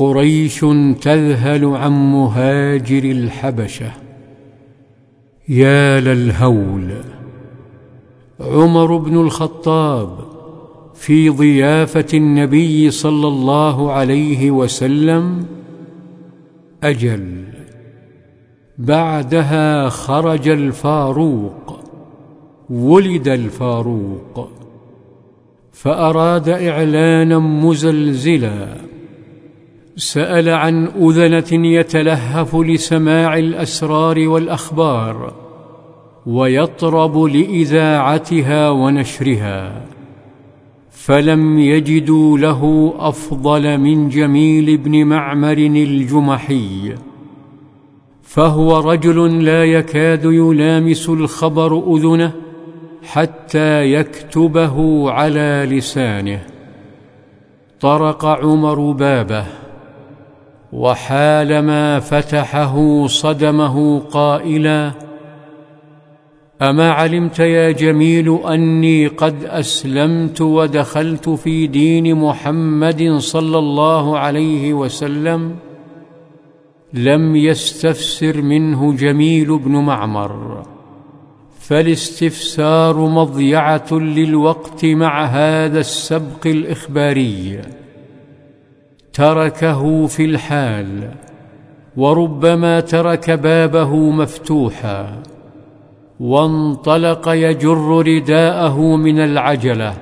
قريش تذهل عن مهاجر الحبشة. يا للهول عمر بن الخطاب في ضيافة النبي صلى الله عليه وسلم أجل. بعدها خرج الفاروق ولد الفاروق فأراد إعلانا مزلزلا. سأل عن أذنة يتلهف لسماع الأسرار والأخبار ويطرب لإذاعتها ونشرها فلم يجدوا له أفضل من جميل بن معمر الجمحي فهو رجل لا يكاد يلامس الخبر أذنه حتى يكتبه على لسانه. طرق عمر بابه وحالما فتحه صدمه قائلا أما علمت يا جميل أني قد أسلمت ودخلت في دين محمد صلى الله عليه وسلم لم يستفسر منه جميل بن معمر فالاستفسار مضيعة للوقت مع هذا السبق الإخباري. تركه في الحال وربما ترك بابه مفتوحا وانطلق يجر رداءه من العجلة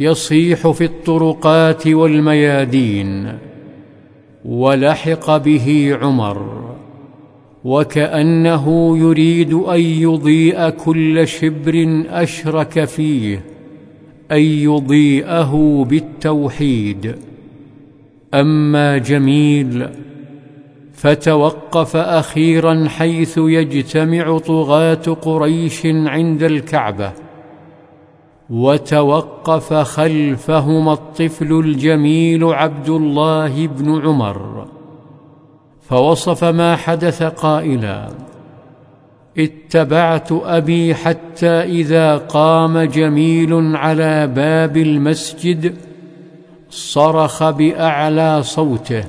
يصيح في الطرقات والميادين ولحق به عمر وكأنه يريد أن يضيء كل شبر أشرك فيه أن يضيئه بالتوحيد. أما جميل فتوقف أخيرا حيث يجتمع طغاة قريش عند الكعبة وتوقف خلفهما الطفل الجميل عبد الله بن عمر فوصف ما حدث قائلا اتبعت أبي حتى إذا قام جميل على باب المسجد صرخ بأعلى صوته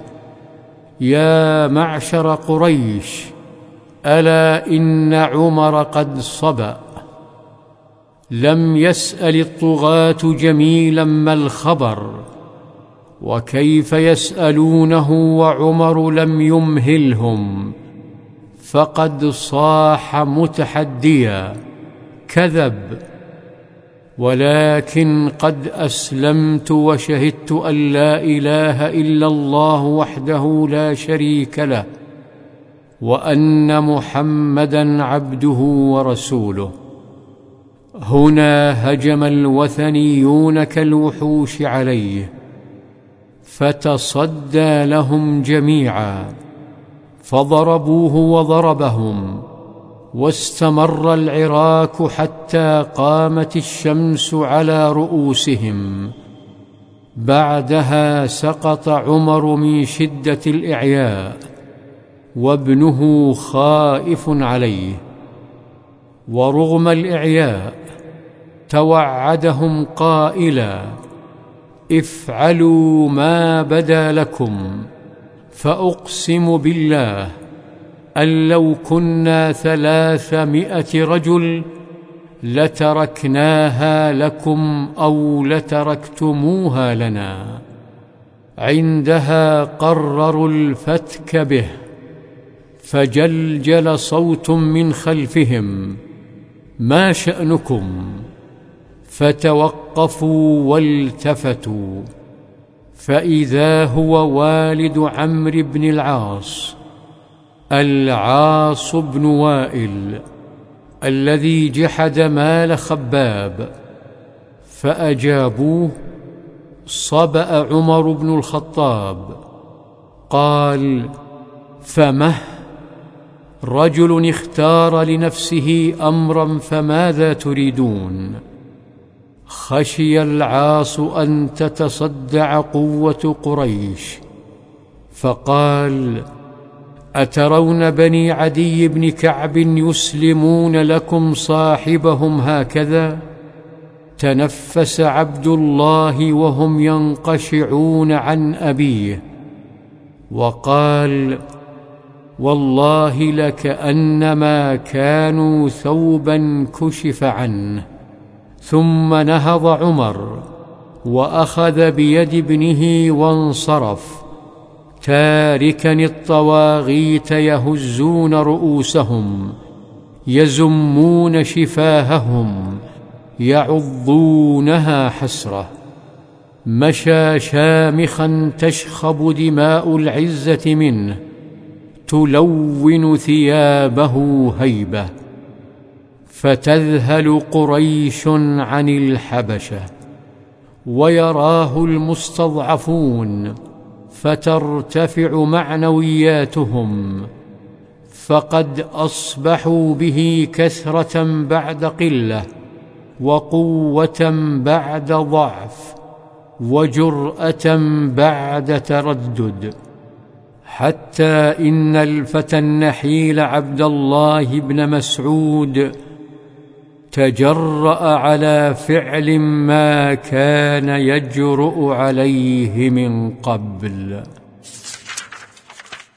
يا معشر قريش ألا إن عمر قد صبأ؟ لم يسأل الطغاة جميلا ما الخبر وكيف يسألونه وعمر لم يمهلهم؟ فقد صاح متحديا كذب ولكن قد أسلمت وشهدت أن لا إله إلا الله وحده لا شريك له وأن محمدا عبده ورسوله. هنا هجم الوثنيون كالوحوش عليه فتصدى لهم جميعا فضربوه وضربهم. واستمر العراك حتى قامت الشمس على رؤوسهم. بعدها سقط عمر من شدة الإعياء وابنه خائف عليه. ورغم الإعياء توعدهم قائلا افعلوا ما بدا لكم فأقسم بالله أن لو كنا ثلاثمائة رجل لتركناها لكم أو لتركتموها لنا. عندها قرروا الفتك به فجلجل صوت من خلفهم ما شأنكم؟ فتوقفوا والتفتوا. فإذا هو والد عمرو بن العاص العاص بن وائل الذي جحد مال خباب فأجابوه صبأ عمر بن الخطاب. قال فمه رجل اختار لنفسه أمرا فماذا تريدون؟ خشي العاص أن تتصدع قوة قريش فقال أترون بني عدي بن كعب يسلمون لكم صاحبهم هكذا؟ تنفس عبد الله وهم ينقشعون عن أبيه. وقال والله لكانما كانوا ثوبا كشف عنه. ثم نهض عمر وأخذ بيد ابنه وانصرف. تاركا الطواغيت يهزون رؤوسهم يزمون شفاههم يعضونها حسرة. مشى شامخا تشخب دماء العزة منه تلون ثيابه هيبة. فتذهل قريش عن الحبشة ويراه المستضعفون فترتفع معنوياتهم فقد أصبحوا به كثرة بعد قلة وقوة بعد ضعف وجرأة بعد تردد. حتى إن الفتى النحيل عبد الله بن مسعود تجرأ على فعل ما كان يجرؤ عليه من قبل.